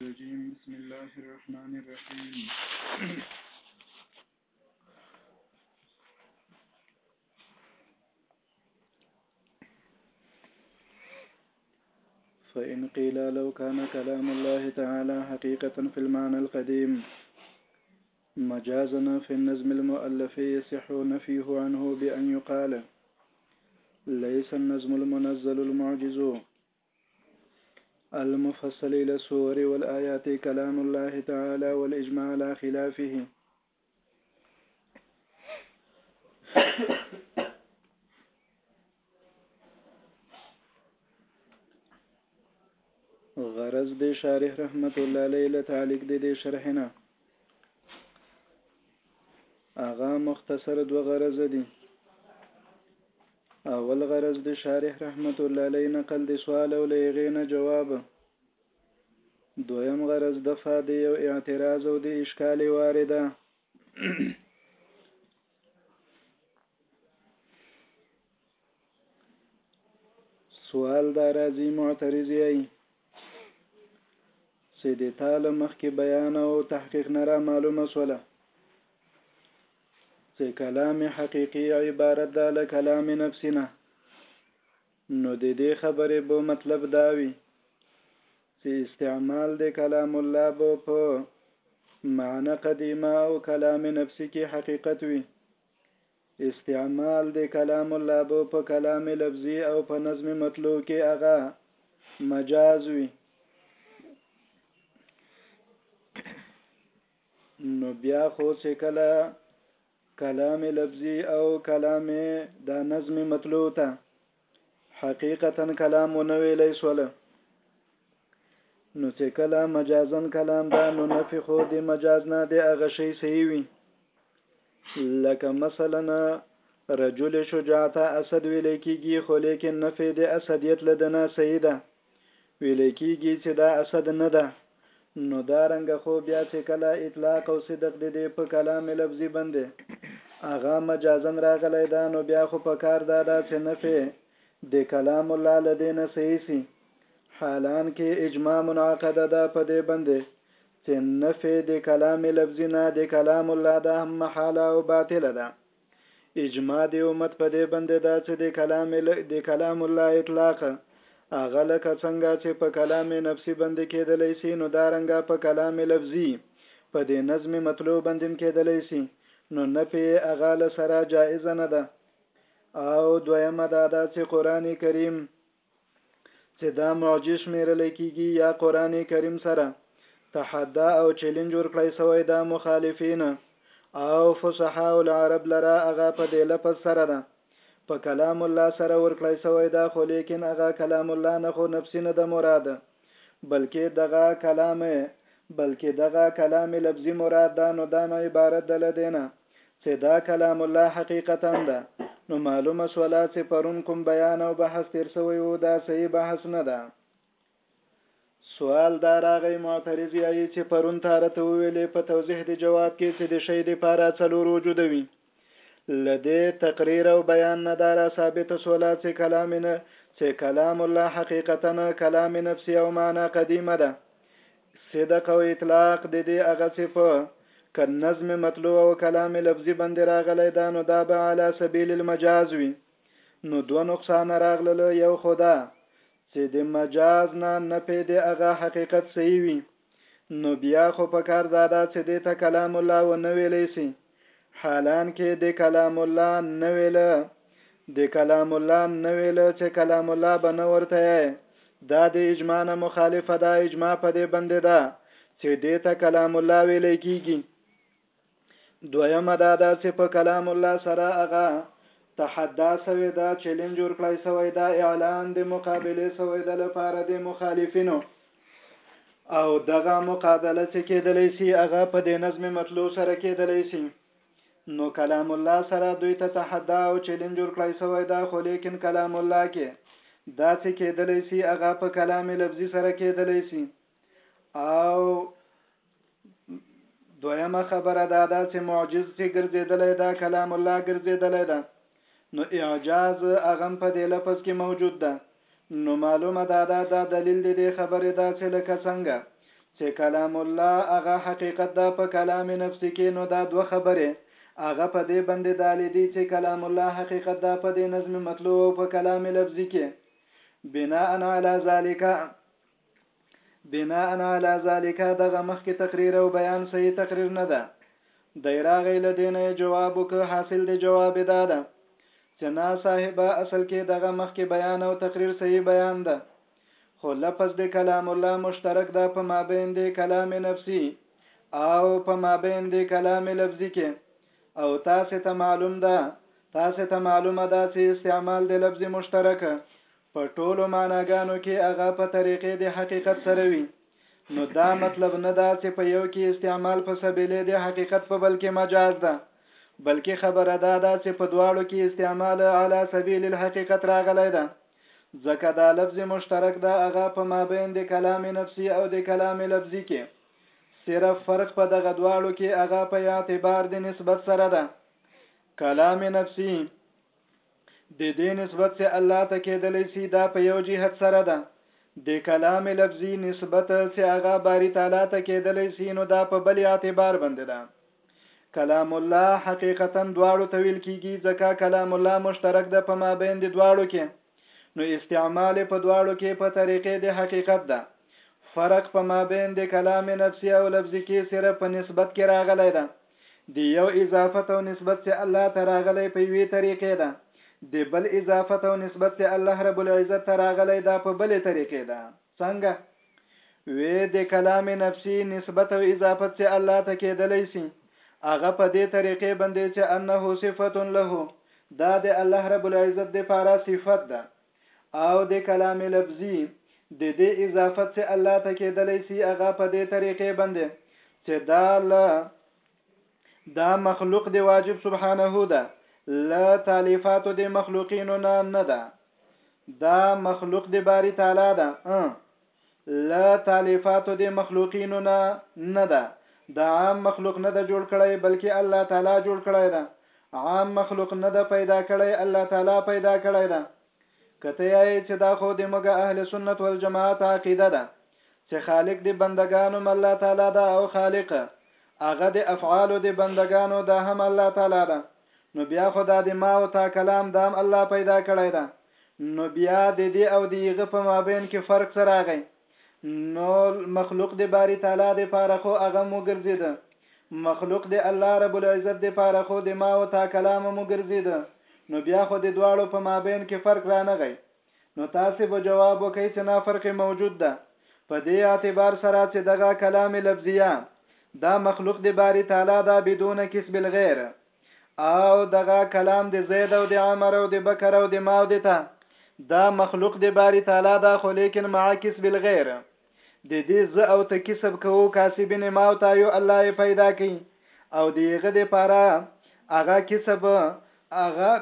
الرجيم بسم الله الرحمن الرحيم فإن قيل لو كان كلام الله تعالى حقيقة في المعنى القديم مجازنا في النزم المؤلف يصح نفيه عنه بأن يقال ليس النزم المنزل المعجز المفصل إلى السور والآيات كلام الله تعالى والإجماع على خلافه غرض د شارح رحمت الله علیه له تعلق د شرحنا اغا مختصر دو غرض دي اول غرض د شارح رحمت الله علیه نقل د سوال او له هغې نه جواب دویم غرض دفع د یو اعتراض او د اشکال وارده سوال دا راځي معترض یې چې د تاله مخکې بیان او تحقیق نه را معلومه سوله چې کلام حقیقي عبارت ده له کلام نفسي نه، نو د دې خبرې به مطلب دا وي چې استعمال د کلام الله به په معنی قدیمه او کلام نفسي کې حقیقت وي استعمال د کلام الله به په کلام لفظي او په نظم مطلوع کې هغه مجاز وي نو بیا خو چې کله کلام لفظي او کلام دا نظم مطلوع ته حقیقتا کلام ونه ویلی سول نو چې کله مجازن کلام دا نو نفي خو د مجاز نه د هغه شی صحیح وي لکه مثلا رجل شجاعت اسد ویل کیږي خو لیکن نفي د اسدیت لدنا صحیح ده ویل کیږي چې دا اسد نه ده نو دا رنګه خو بیا چې کله اطلاق او صدق د دې په کلام لفظي بندې هغه مجازن راغلی ده نو بیا خو په کار دا ده چې نفې د کلام الله له دې نه صحیح سي حالان کې اجماع منعقده ده په دې بندې چې نفې د کلام لفظي نه د کلام الله ده هم محاله او باطله ده اجماع دی امت په دې بندې دا چې د کلام د کلام الله اطلاق هغه لکه څنګه چې په کلام نفسي بندې کېدلی سي نو دا رنګه په کلام لفظي په دې نظم مطلوع بندیم کېدلی سي نو نفي هغه له سره جائزه نه ده او دویمه دا ده چې قرآن کریم چې دا معجز شمیرل کیږي یا قران کریم سره تحدا او چیلنج ورکړی سوی دا مخالفین او فصحا العرب لرا هغه په دې لپس سره ده په کلام الله سره ورکړی سوی دا خو لیکن هغه کلام الله نه خو نفسي نه ده مراد بلکې دغه کلام بلکې دغه کلام لفظي مراد ده نو دا نه عبارت ده لدینه چه دا کلام الله حقیقتا ده نو معلومه شوله چه پرون کوم بیان او بحث تیر شوی وو دا صحیح بحث نه ده. سوال دا راغی معترض یایی چه پرون تا راته وویلې په توضیح د جواب کې چه د شی د پاره څلور وجوده وی له دې تقریر او بیان نه دا را ثابته شوله چه کلام نه چه کلام الله حقیقتا کلام نفسی او معنی قدیمه ده صدق او اطلاق دې دې هغسې په که نظم مطلوع او کلام لفظي باندې راغلی دا نو دا به علی سبیل المجاز وي نو دوه نقصان راغلل یو خدا چې د مجاز نه نفې دې هغه حقیقت صحیح وي نو بیا خو پکار دادا چې دې ته کلام الله و نه ویلی سي حالانکه د کلام الله نه ویل د کلام الله نه ویل چې کلام الله به نه ورته دا د اجماع نه مخالفه ده اجماع په دې بندې ده چې دې ته کلام الله ویل کېږي دویمه دا ده چې په کلام الله سره هغه تحدا سوی دا چیلنج ورکړای سوی دا اعلان د مقابله سوی د لپاره د مخالفینو او دغه مقابله چې کېدلی سي هغه په دې نظم مطلوع سره کېدلی سي نو کلام الله سره دوی ته تحدا او چیلنج ورکړای سوی دا خو لیکن کلام الله کې دا څه کېدلی سي هغه په کلام لفظي سره کېدلی سي او دویمه خبره دا ده چې معجز چې ګرځېدلی دا کلام الله ګرځېدلی ده نو اعجاز اغم په دې لفظ کې موجود ده نو معلومه دا ده دا دلیل دی دې خبرې دا چې لکه څنګه چې کلام الله هغه حقیقت ده په کلام نفسي کې نو دا دوه خبرې هغه په دې باندې دالې دي چې کلام الله حقیقت ده په دې نظم مطلوع او په کلام لفظي کې بناء علی ذالک بناء علی ذالک دغه مخکې تقریر او بیان صحیح تقریر نه ده دی راغی له دې نه جواب وکړ حاصل دی جواب دا ده چې نا صاحبه اصل کې دغه مخکې بیان او تقریر صحیح بیان ده خو لفظ د کلام الله مشترک ده په مابین د کلام نفسي او په مابین د کلام لفظي کې او تاسو ته معلوم ده تاسو ته معلومه ده چې استعمال د لفظ مشترک په ټولو معناګانو کې هغه په طریقې د حقیقت سره وي نو دا مطلب نه دا چې په یو کې استعمال په سبیلې د حقیقت په بل کې مجاز ده بلکې خبره دا ده چې په دواړو کې استعمال علی سبیل الحقیقت راغلی ده ځکه دا لفظ مشترک ده هغه په مابین د کلام نفسي او د کلام لفظي کې صرف فرق په دغه دواړو کې هغه په اعتبار د نسبت سره ده کلام نفسي د دې نسبت سه الله ته کېدلی سي دا په یو جهت سره ده د کلام لفظي نسبت سه هغه باری تعالی ته کېدلی سي نو دا په بل اعتبار باندې ده کلام الله حقیقتا دواړو ته ویل کیږي ځکه کلام الله مشترک ده په مابین د دواړو کې نو استعمال په دواړو کې په طریقې د حقیقت ده فرق په مابین د کلام نفسي او لفظي کې سره په نسبت کې راغلی ده د یو اضافت او نسبت چې الله ته راغلی په یوې طریقې ده، د بل اضافت او نسبت چې الله رب العزت ته راغلی دا په بلې طریقې ده. څنګه؟ وې د کلام نفسی نسبت او اضافت چې الله ته کېدلی سي هغه په دې طریقې باندې چې انه صفت له دا د الله رب العزت د پاره صفت ده او د کلام لفظی د دې اضافت چې الله ته کېدلی سي هغه په دې طریقې باندې چې دا له دا مخلوق دی واجب سبحانه ده لا تالیفات د مخلوقینو نه نه ده دا مخلوق دی باری تعالی ده له تالیفاتو دې مخلوقینو نه نه ده، دا عام مخلوق نه ده جوړ کړی بلکې الله تعالی جوړ کړی ده، عام مخلوق نه ده پیدا کړی الله تعالی پیدا کړی ده. که ته یایې چې دا خو د موږ اهل سنت والجماعت عقیده ده چې خالق د بندګانوم الله تعالی ده او خالق هغه د افعالو د بندګانو دا هم الله تعالی ده، نو بیا خو دا د ما او تا کلام دام الله پیدا کړی ده نو بیا د دې او د هغه په مابین کې فرق څه راغی نو مخلوق د باری تعالی د پاره خو هغه مو ګرځیده مخلوق د الله رب العزت د پاره خو د ما او تا کلام مو ګرځیده نو بیا خو د دواړو په مابین کې فرق رانغی نو تاسې به جواب وکړئ چې نا فرق موجود ده په دې اعتبار سره چې دغه کلام لفظیه دا مخلوق د باری تعالی دا بدون کسب الغیر او دغه کلام د زید او د عمر او د بکر او د ماو د ته دا مخلوق د باری تعالی دا خو لیکن مع کسب الغیر د دې ز او ته کسب کوو کاسبین ماو تا یو الله یې پیدا کړي او دیغه د پاره هغه کسب هغه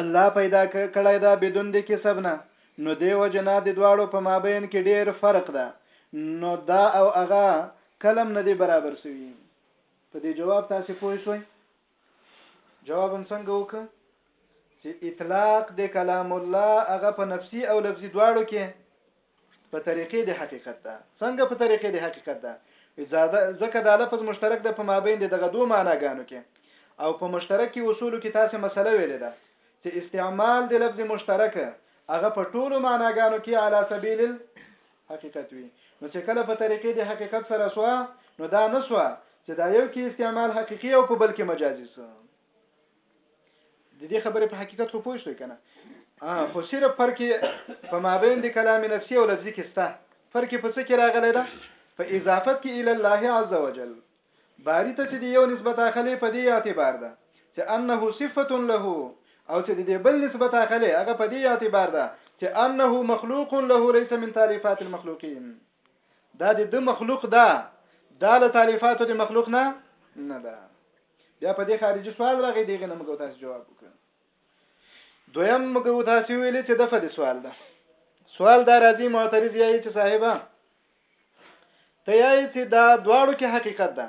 الله پیدا کړی ده بدون د کسب نه نو دې وجه نه د دواړو په مابین کې ډیر فرق ده نو دا او هغه کلم نه دی برابر سوی په دې جواب تاسو پوه شوئ جواب هم څنګه وکړه چې اطلاق د کلام الله هغه په نفسي او لفظي دواړو کې په طريقې د حقيقت ده څنګه په طريقې د حقيقت ده ځکه دا لفظ مشترک ده په مابین د دغه دوه معناګانو کې او په مشترک کې اصولو کې تاسو مسله ویلې ده چې استعمال د لفظ مشترک هغه په ټولو معناګانو کې علا سبیل حقیقت وي نو چې کله په طریقې د حقیقت سره سوا نو دا نسوا چې دا یو کې استعمال حقيقي او په بل کې مجازي سو د دې خبرې په حقیقت خو پوه شوي که نه خو صرف فرق په مابین د کلام نفسي او لفظي کې سته فرق په څه کې راغلی ده په اضافت کې الی الله عز وجل باری ته چې یو نسبت اخلي په دې اعتبار ده چې انه صفه له او چې د دې بل نسبت اخلي هغه په دې اعتبار ده چې انه مخلوق له ليس من تالیفات المخلوقین دا د مخلوق ده دا له تالیفاتو د مخلوق نه نه ده بیا په دې خارجي سوال راغی دیغه نه موږ تاسو جواب وکړو دویم موږ تاسو ویلې چې دغه د سوال ده سوال دا راځي معترض یې چې صاحبہ ته یې چې دا دواړو کې حقیقت ده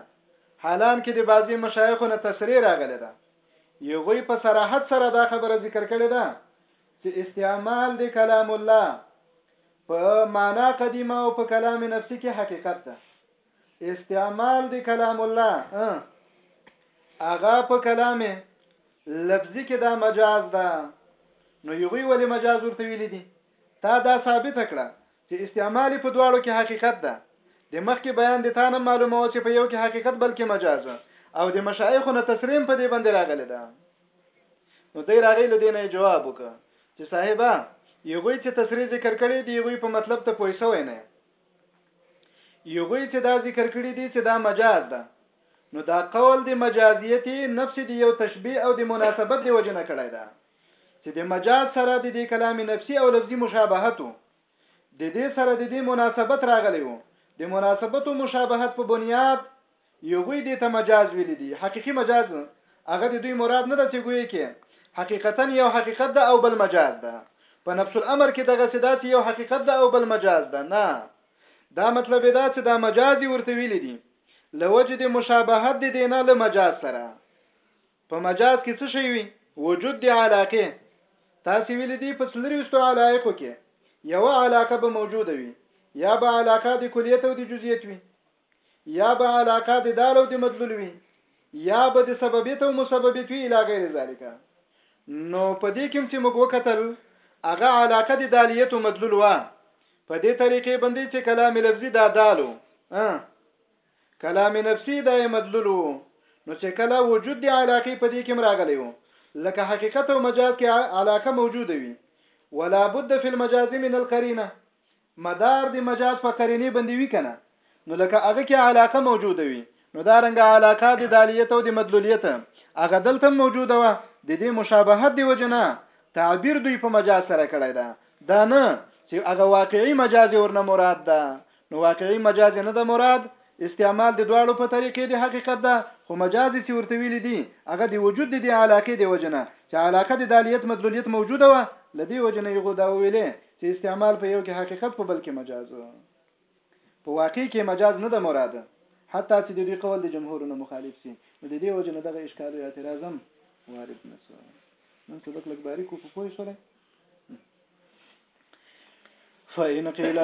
حالان کې د بعضی مشایخو نه تسری راغلی ده یوغوی په صراحت سره دا خبره ذکر کړې ده چې استعمال د کلام الله په معنا قدیمه او په کلام نفسي کې حقیقت ده استعمال دی کلام الله اغا په کلام لفظي کې دا مجاز ده نو یوی ولې مجاز ورته ویل دي تا دا ثابت کړه چې استعمال په دواړو کې حقیقت ده د مخکې بیان د تانه معلومه و چې په یو کې حقیقت بلکې مجاز او د مشایخو نه تسلیم په دې باندې راغلی ده نو دی راغی له دې نه جواب وکړه چې صاحبہ یوی چې تسری ذکر کړي دی یوی په مطلب ته پوي سوې نه یغوی چې دا ذکر کړی دی چې دا مجاز ده نو دا قول د مجازیت نفس دی یو تشبیه او د مناسبت دی وجنه کړی ده چې د مجاز سره د دې کلام نفسي او لفظي مشابهت د دې سره د دې مناسبت راغلی وو د مناسبت او مشابهت په بنیاد يوغوی دې ته مجاز ويلي دي حقيقي مجاز هغه د دوی مراد نه ده چې ګوي کې حقیقتا یو حقیقت ده او بل مجاز ده په نفس الامر کې دغه سي داسې یو حقیقت ده او بل مجاز ده نه دا مطلب دا چې دا مجاز دی ورته ویل دي لوجد مشابهت دي دینه له مجاز سره په مجاز کې څه شي وي وجود دی علاقه تاسو ویل دي په سلریستو علایقو کې یو علاقه به موجوده وي یا به علاقه د کلیت او د جزئیت وي یا به علاقه د دال او د مدلول وي یا به د سببیت او مسببیت وي الی غیر ذالک نو په دې کوم چې موږ وکتل هغه علاقه د دالیت او مدلول وا په دې طریقې باندې چې کلام لفظي دا دالو کلام نفسي دا مدلول وو نو چې کله وجود دی علاقه په دې کې مراغلی وو لکه حقیقت او مجاز کې علاقه موجوده وي ولا بد فی المجاز من القرینه مدار د مجاز په قرینې بندې وي کنه نو لکه هغه کې علاقه موجوده وي نو دا رنګ علاقه د دالیت او د مدلولیت هغه دلته موجوده وه د دې مشابهت دی وجنه تعبیر دوی په مجاز سره کړی دا دا نه چې هغه واقعي مجاز ورنه مراد ده نو واقعي مجاز نه ده مراد استعمال د دواړو په طریقې د حقیقت ده خو مجاز چې ورته ویل دي هغه د وجود د علاقې د وجنه چې علاقه د دالیت مدلولیت موجوده وه لدی وجنه یغو دا ویلې چې استعمال په یو کې حقیقت په بل کې مجاز په واقع کې مجاز نه د مراد حتی چې د دې قول د جمهورونو مخالف سي نو د دې وجه نه دغه اشکال او اعتراض هم وارد نه سو نن سبق لګ باریکو په پوه شولای فإن قيل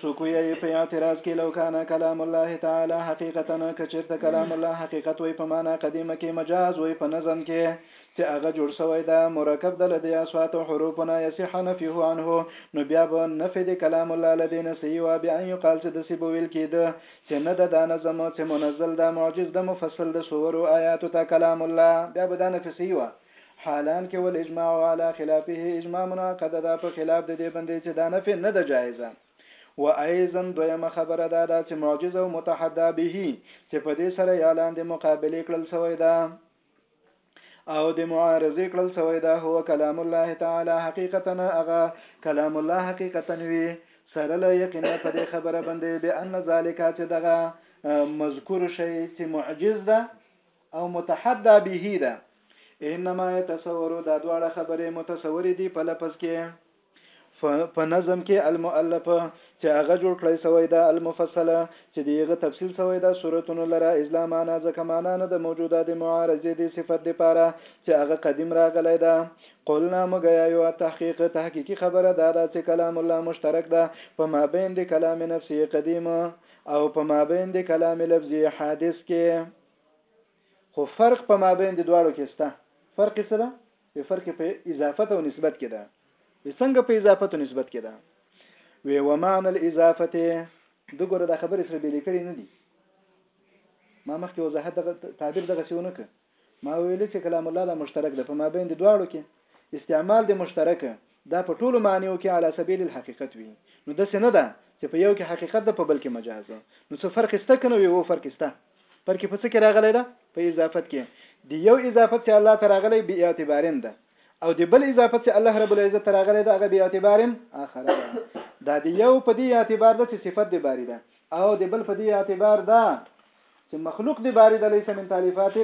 سوکویا په اعتراض کې لو کان کلام الله تعالی حقیقتا کچرته کلام الله حقیقت وي په معنا قدیمه کې مجاز وي په نظم کې چې هغه جوړ شوی ده مرکب ده له دې اصواتو حروفو نه یصح نفیه عنه نو بیا به نفې د کلام الله له دې نه صحیح وه بیا ان یقال چې داسې به ویل کېده چې نه ده دا نظم چې منزل ده معجز ده مفصل ده سورو آیاتو ته کلام الله بیا به دا نفې صحیح وه حالان کې ول اجماع علی خلافه اجماع منعقد ده په خلاف د دې بندې چې دا نفې نه ده جایزه و ايضا دویمه خبره دا ده چې معجزه او متحدا به چې په دې سره اعلان د مقابله کړل شوی ده او د معارضه کړل سوی دا هو کلام الله تعالی حقیقتا اغه کلام الله حقیقتا وی سره له یقینا په دې خبره باندې به ان ذالک چې دغه مذکور شی چې معجز ده او متحدى به ده انما يتصور دا دواړه خبره متصور دي په لفظ کې ف په نظم کې المؤلفه چې هغه جوړ کړی سوی ده المفصله چې د یغه تفصیل سوی ده صورتونو لره اذ لا معنا ځکه معنا نه ده موجوده د معارضې دې صفت د پاره چې هغه قدیم راغلی ده قلنا مګیا یو تحقیق تحقیقی خبره دا ده چې کلام الله مشترک ده په مابین د کلام نفسی قدیم او په مابین د کلام لفظی حادث کې خو فرق په مابین د دواړو کې سته فرق څه ده وی فرق په اضافت او نسبت کې ده وی څنګه په اضافت او نسبت کې ده وی ومعنى الاضافه دغه د خبرې سره بیل کړي نه دي ما مخکې وضاحت دغه تعبیر دغه سیونه ک ما ویل چې کلام الله د مشترک د په مابین د دواړو کې استعمال د مشترک دا په ټولو معنیو کې علی سبیل الحقیقت وي نو د سینه ده چې په یو کې حقیقت ده په بل کې مجاز نو څه فرق سته کنه وي وو فرق سته پر کې په څه کې راغلی ده په اضافت کې دی یو اضافت چې الله تعالی غلی به اعتبارین ده او د بل اضافت چې الله رب العزت تعالی غلی ده هغه به اعتبارین اخر ده دا دی یو په دې اعتبار ده چې صفت دی باری ده او د بل په دې اعتبار ده چې مخلوق دی باری ده لیس من تالیفات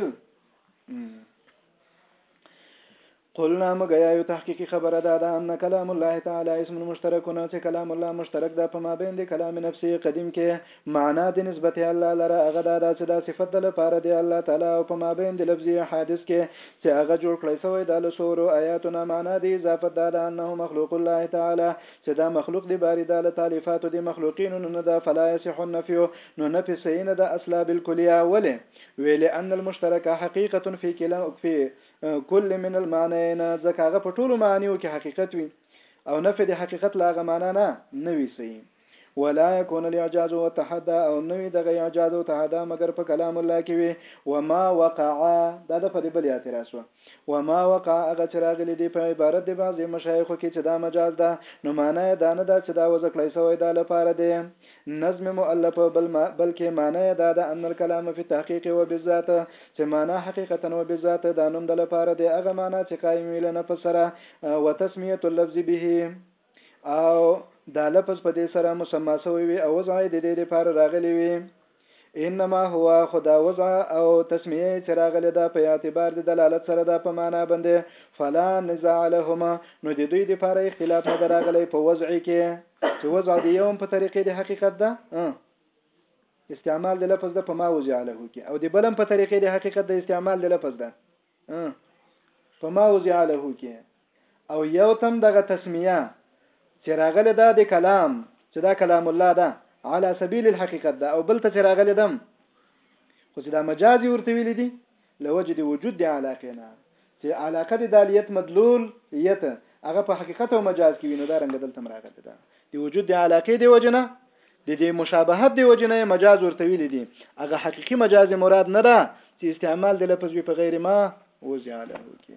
قلنا موږ یایو تحقیقی خبره دا ده ان کلام الله تعالی اسم مشترک چې کلام الله مشترک ده په مابین د کلام نفسي قدیم کې معنا د نسبت الله لره هغه دا ده چې دا صفت د لپاره دی الله تعالی او په مابین د لفظي حادث کې چې هغه جوړ کړی سوی دا لسورو آیاتونه معنا د اضافت دا ده انه مخلوق الله تعالی چې دا مخلوق دی باری دا لتالیفات د مخلوقین نه ده فلا یصح النفی نو نه پسې نه ده اصلا بالکلیه ولی ویل ان المشترک حقیقت فی کلام فی کل من المعنیین ځکه هغه په ټولو معنیو کې حقیقت وي او نفي د حقیقت لا هغه معنا نه نه وي سي ولا يكون الاعجاز والتحدى او نوي دغه اعجاز او تحدى مگر په کلام الله کې وي وما وقع دا د په بل اعتراض و وما وقع هغه چې راغلي دي په عبارت د بعضې مشایخو کې چې دا مجاز ده نو معنا یې دا نه ده چې دا وځکړی سوی دا لپاره دی نظم مؤلف بل ما بلکې معنی یې دا ده ان الکلام فی تحقیق و بالذات چې معنی حقیقتا و بالذات دا نوم د لپاره دی هغه معنی چې قائم وي له نفس سره و تسمیه اللفظ به او دا لفظ په دې سره مسما سوی وي او ځای د دې لپاره راغلی وي انما هو خو دا وضع او تسمیه چې راغلې ده په اعتبار د دلالت سره ده په معنا باندې فلا نزاع لهما نو د دوی لپاره اختلاف نه ده راغلی په وضع کې چې وضع د یوم په طریقې د حقیقت ده استعمال د لفظ ده په ما وضع له کې او د بلم په طریقې د حقیقت د استعمال د لفظ ده په ما وزع له کې او یو تم دغه تسمیه چې راغله دا د کلام چې دا کلام الله ده على سبيل الحقيقت ده او بل ته چې راغله دم خو چې دا مجازي ورته ویل دي لوجد وجود دی علاقه نه چې علاقه د دالیت مدلول یته هغه په حقیقت او مجاز کې وینو دا رنګ دلته مراغله ده دی وجود د علاقه دی وجنه د دې مشابهت دی وجنه مجاز ورته ویل دي هغه حقيقي مجاز مراد نه ده چې استعمال د لفظ په غیر ما وزعله کې